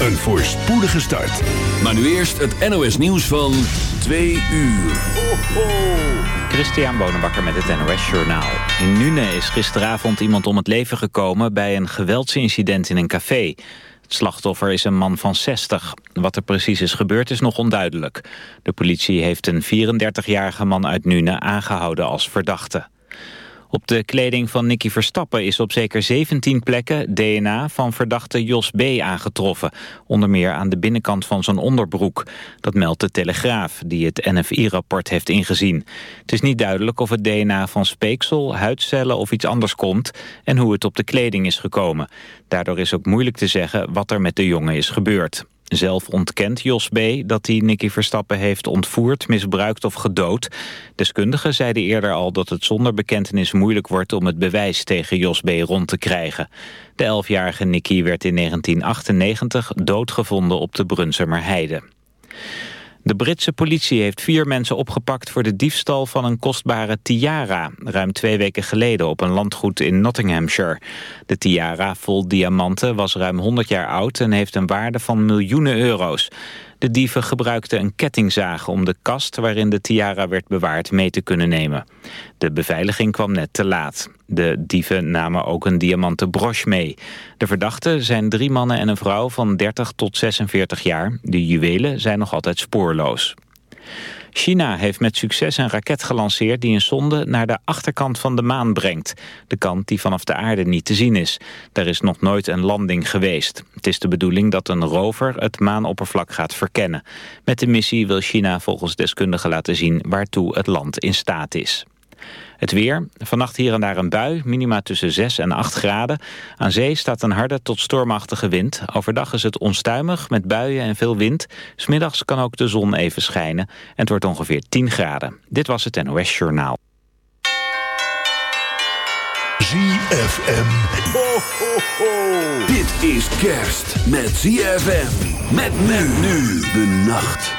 Een voorspoedige start. Maar nu eerst het NOS nieuws van 2 uur. Ho, ho. Christian Bonenbakker met het NOS Journaal. In Nune is gisteravond iemand om het leven gekomen... bij een geweldsincident in een café. Het slachtoffer is een man van 60. Wat er precies is gebeurd is nog onduidelijk. De politie heeft een 34-jarige man uit Nune aangehouden als verdachte. Op de kleding van Nicky Verstappen is op zeker 17 plekken DNA van verdachte Jos B. aangetroffen. Onder meer aan de binnenkant van zijn onderbroek. Dat meldt de Telegraaf, die het NFI-rapport heeft ingezien. Het is niet duidelijk of het DNA van speeksel, huidcellen of iets anders komt... en hoe het op de kleding is gekomen. Daardoor is ook moeilijk te zeggen wat er met de jongen is gebeurd. Zelf ontkent Jos B. dat hij Nicky Verstappen heeft ontvoerd, misbruikt of gedood. Deskundigen zeiden eerder al dat het zonder bekentenis moeilijk wordt om het bewijs tegen Jos B. rond te krijgen. De elfjarige Nicky werd in 1998 doodgevonden op de Brunsumer Heide. De Britse politie heeft vier mensen opgepakt voor de diefstal van een kostbare tiara, ruim twee weken geleden op een landgoed in Nottinghamshire. De tiara vol diamanten was ruim 100 jaar oud en heeft een waarde van miljoenen euro's. De dieven gebruikten een kettingzaag om de kast waarin de tiara werd bewaard mee te kunnen nemen. De beveiliging kwam net te laat. De dieven namen ook een diamanten broche mee. De verdachten zijn drie mannen en een vrouw van 30 tot 46 jaar. De juwelen zijn nog altijd spoorloos. China heeft met succes een raket gelanceerd die een sonde naar de achterkant van de maan brengt. De kant die vanaf de aarde niet te zien is. Daar is nog nooit een landing geweest. Het is de bedoeling dat een rover het maanoppervlak gaat verkennen. Met de missie wil China volgens deskundigen laten zien waartoe het land in staat is. Het weer. Vannacht hier en daar een bui. Minima tussen 6 en 8 graden. Aan zee staat een harde tot stormachtige wind. Overdag is het onstuimig met buien en veel wind. Smiddags kan ook de zon even schijnen. En het wordt ongeveer 10 graden. Dit was het NOS Journaal. ZFM. Ho, ho, ho. Dit is kerst met ZFM. Met men nu de nacht.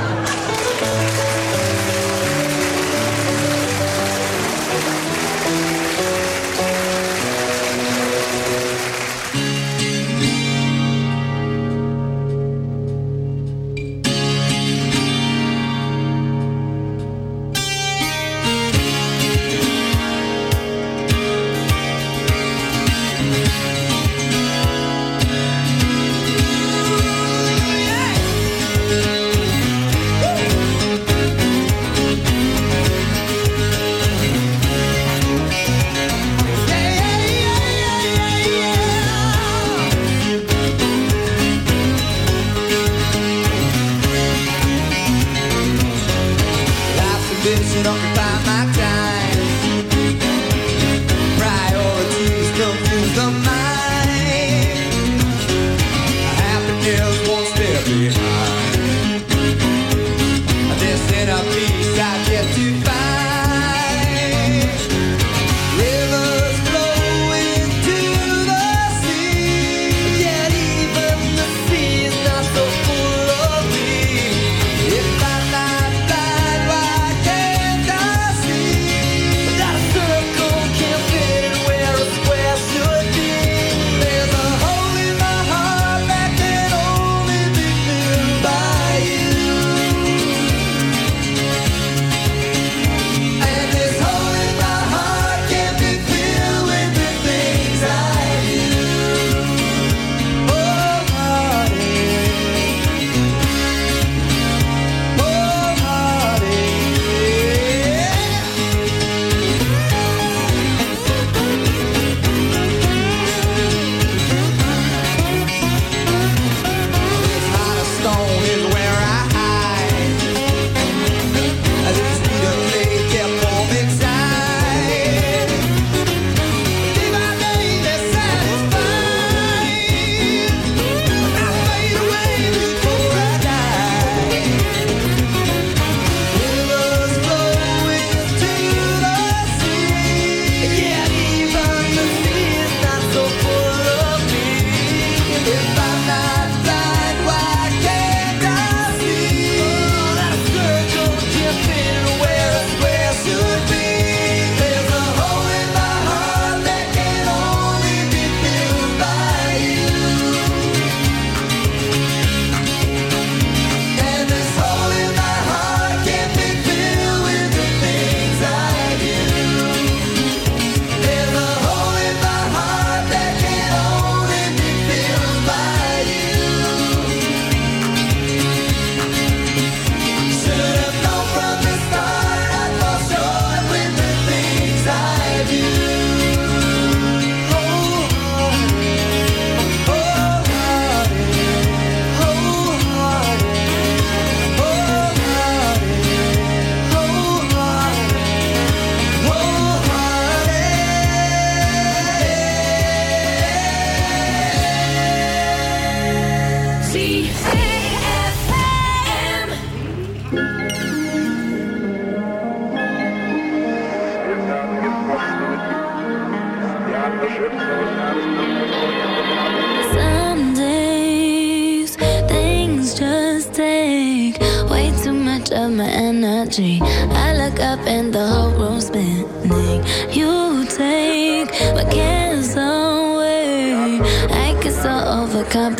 Keep on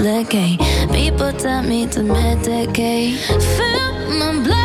breathing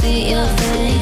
see your face.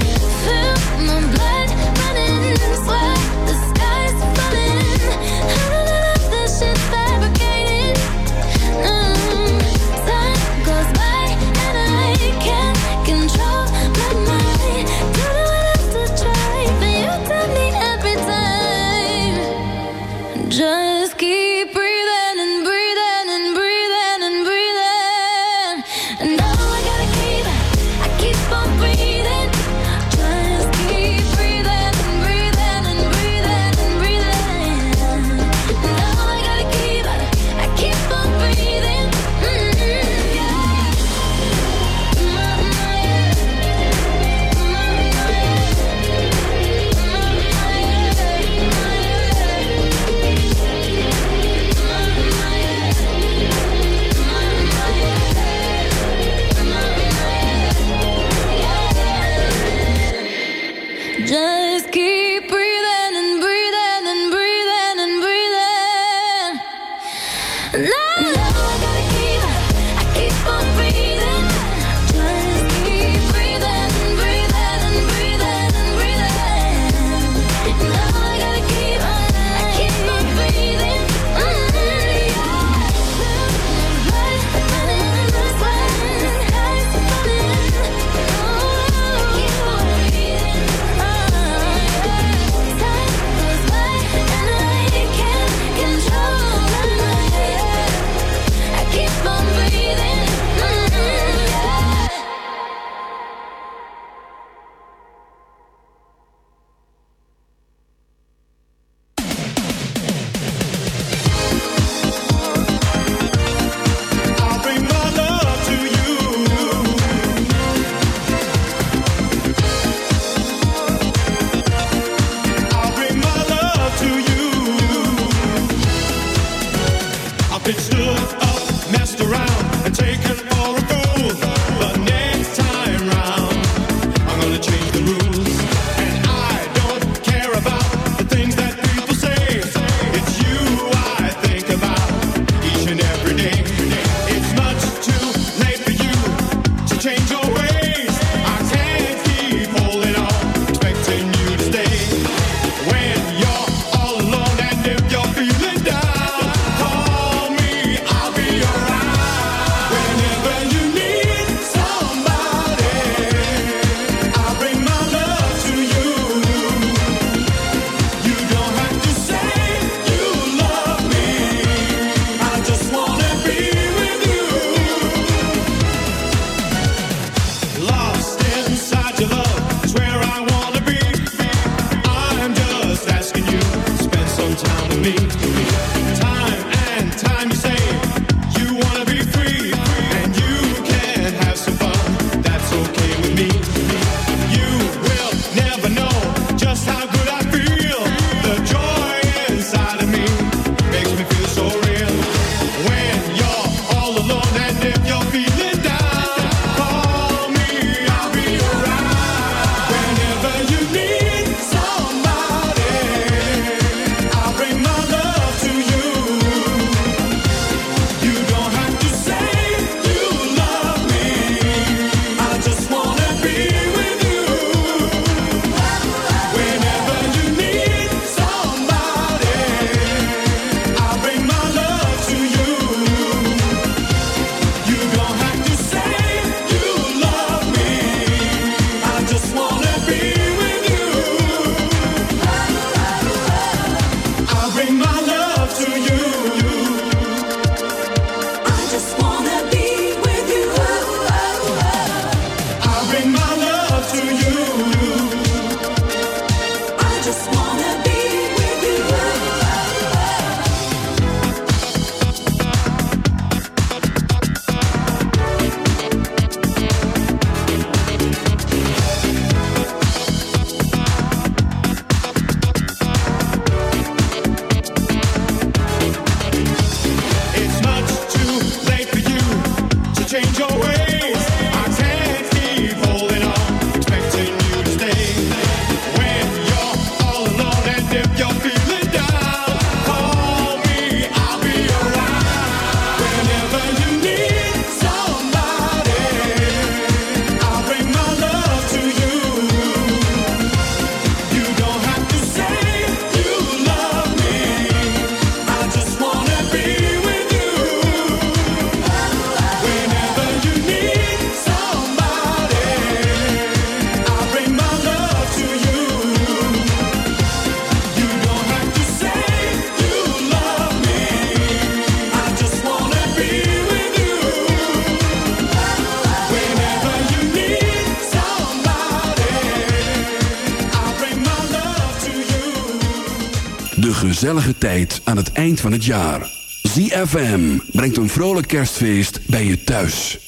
Het jaar. ZFM brengt een vrolijk kerstfeest bij je thuis.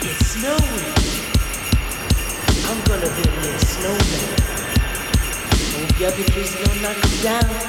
It's snowing. I'm gonna build a snowman. Hope the other kids don't knock you down.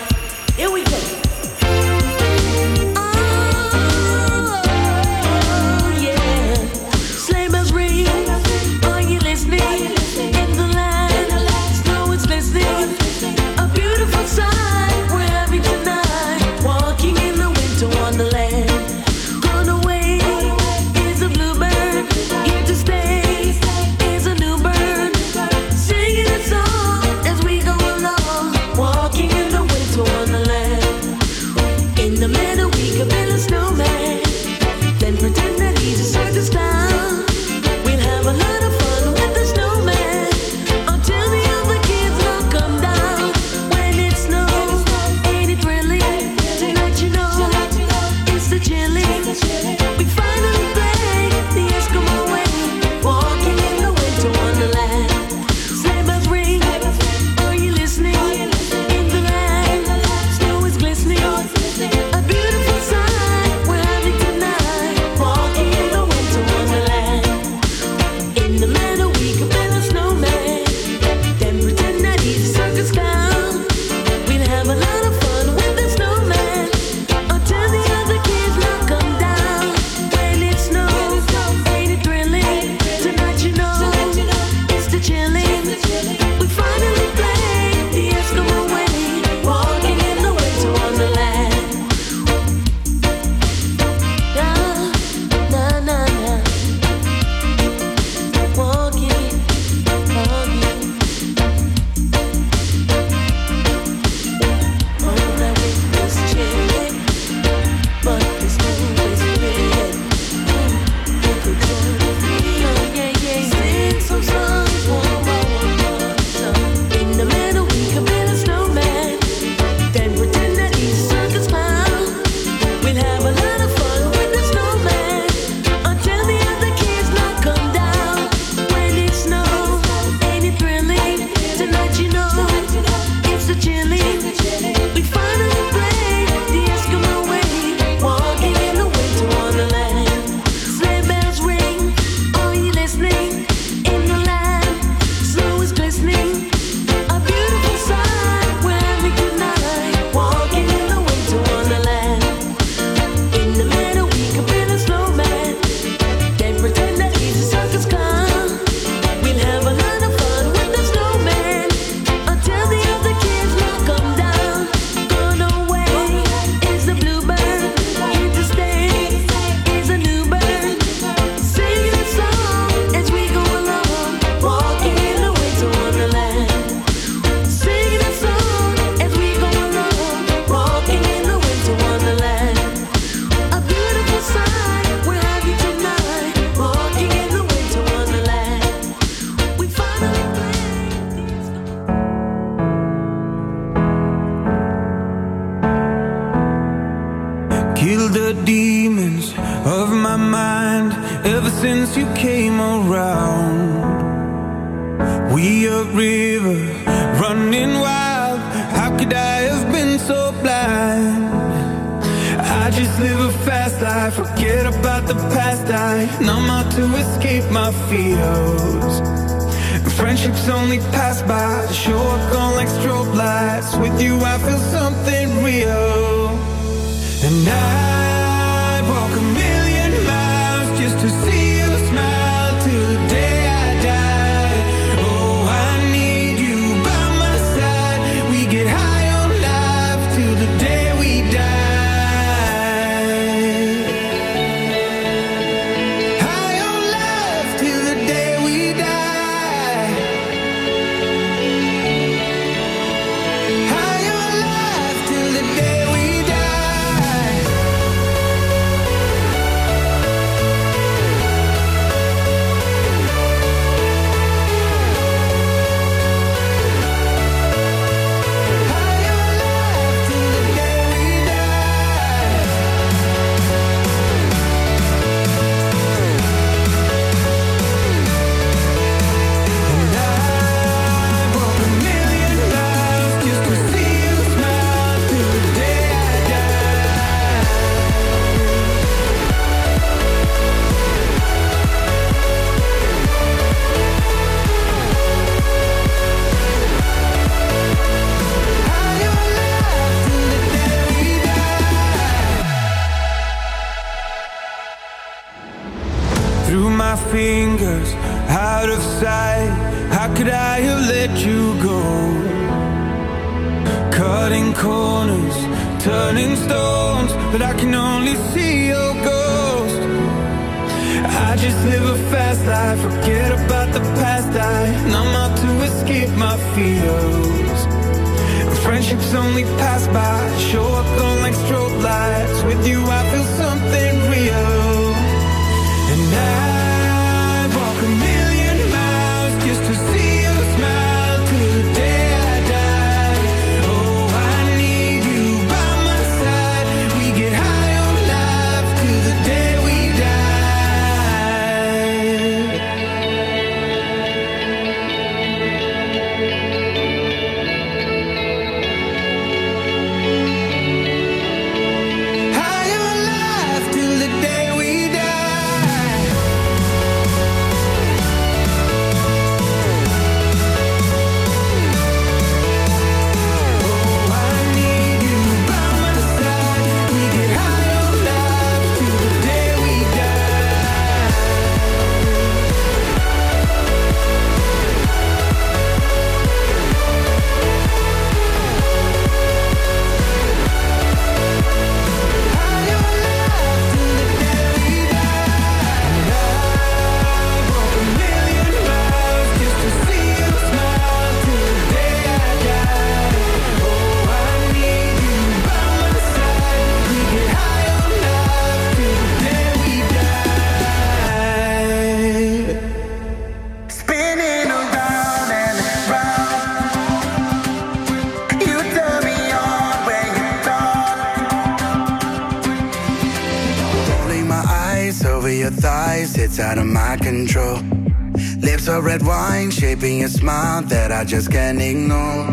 Just can't ignore.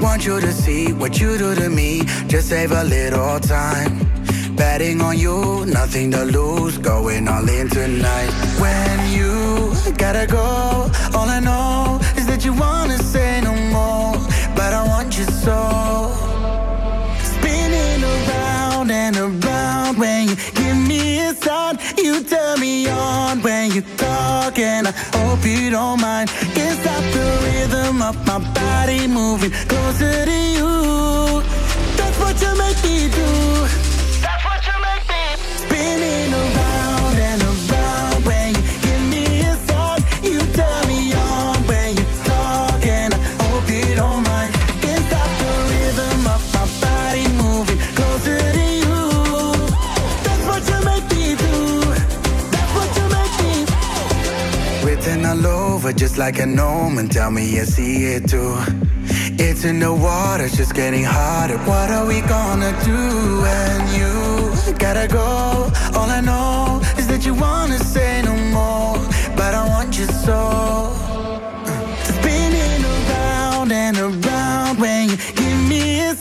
Want you to see what you do to me, just save a little time. Betting on you, nothing to lose, going all in tonight. When you gotta go, all I know is that you wanna say no more, but I want you so. Spinning around and around when you give me a sign, you turn me on when you talk, and I hope you don't mind. Of my body moving closer to you. That's what you make me do. Just like a gnome and tell me you see it too. It's in the water, it's just getting hotter. What are we gonna do when you gotta go? All I know is that you wanna say no more, but I want you so.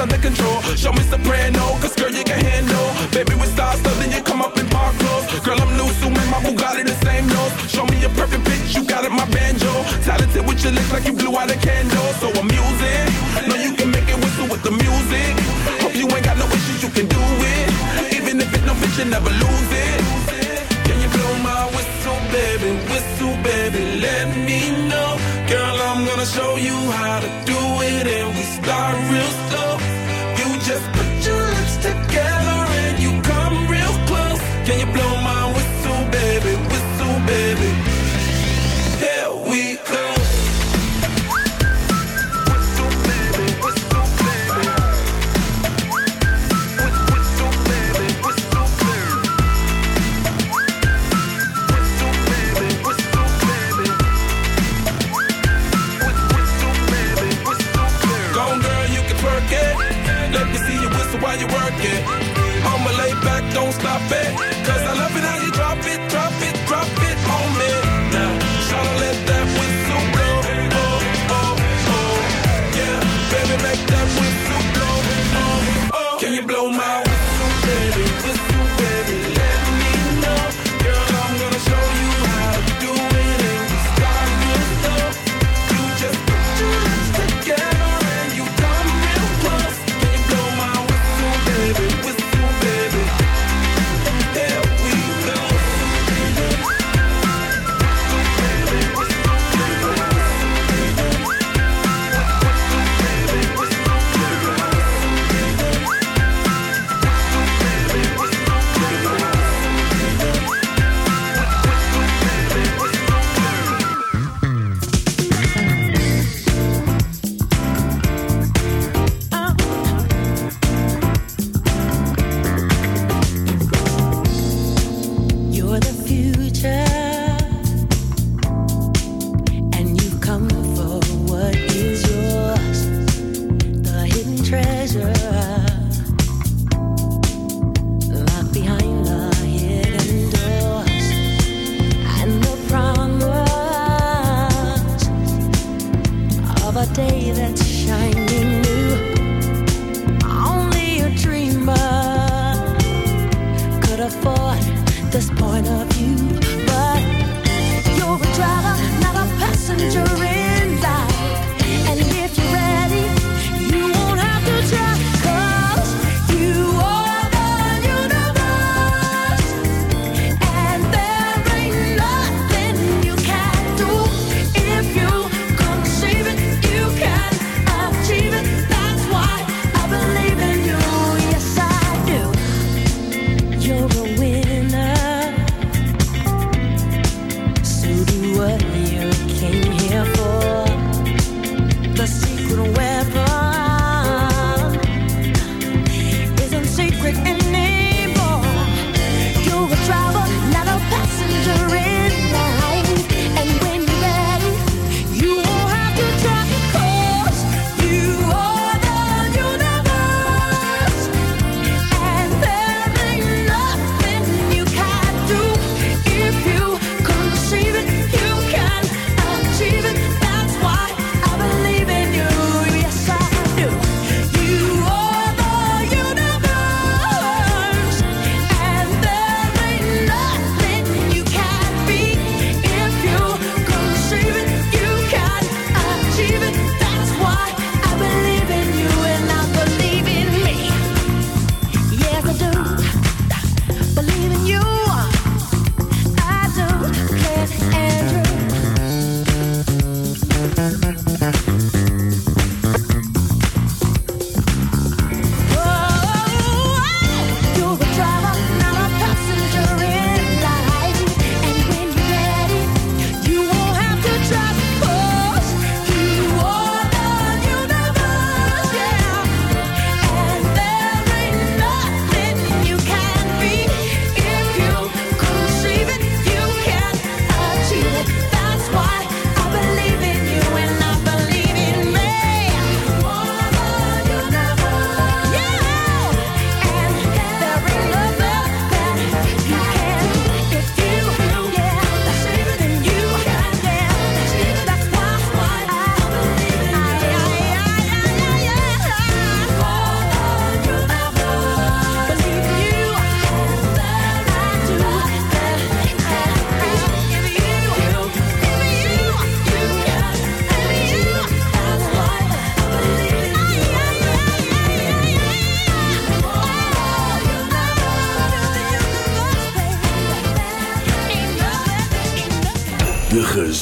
under control. Show me soprano, cause girl, you can handle. Baby, with stars, so then you come up in park clothes. Girl, I'm loose, and my Bugatti the same nose. Show me a perfect pitch, you got it, my banjo. Talented with your lips, like you blew out a candle. So I'm using. Know you can make it whistle with the music. Hope you ain't got no issues, you can do it. Even if it's no bitch, you never lose. a day that's shining new. Only a dreamer could afford this point of view, but you're a driver, not a passenger.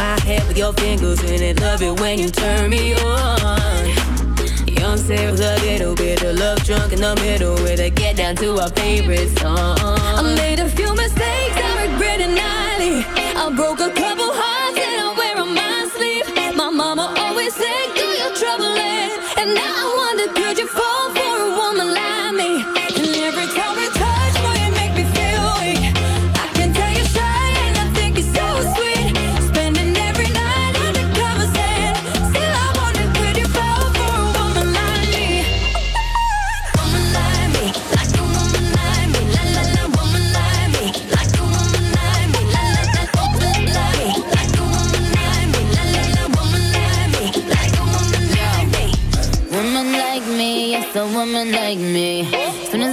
my head with your fingers in it. Love it when you turn me on. Young Sarah, a little bit of love drunk in the middle where they get down to our favorite song. I made a few mistakes I regret it nightly. I broke a couple hearts and I wear on my sleeve. My mama always said, Do your trouble, and now I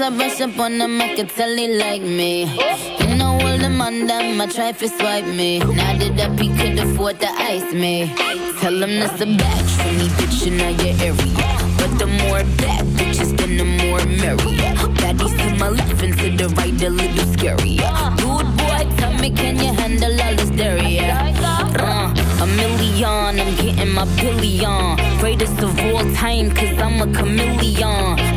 I brush up on them, I can tell they like me. You know all the man them, I try to swipe me. Now that up, he could afford to ice me. Tell him that's a batch for me, bitch, in your area. But the more bad bitches, then the more merry. Baddies to my left and to the right, a little scary. Dude, boy, tell me, can you handle all this dairy? Uh, a million, I'm getting my billion. Greatest of all time, cause I'm a chameleon.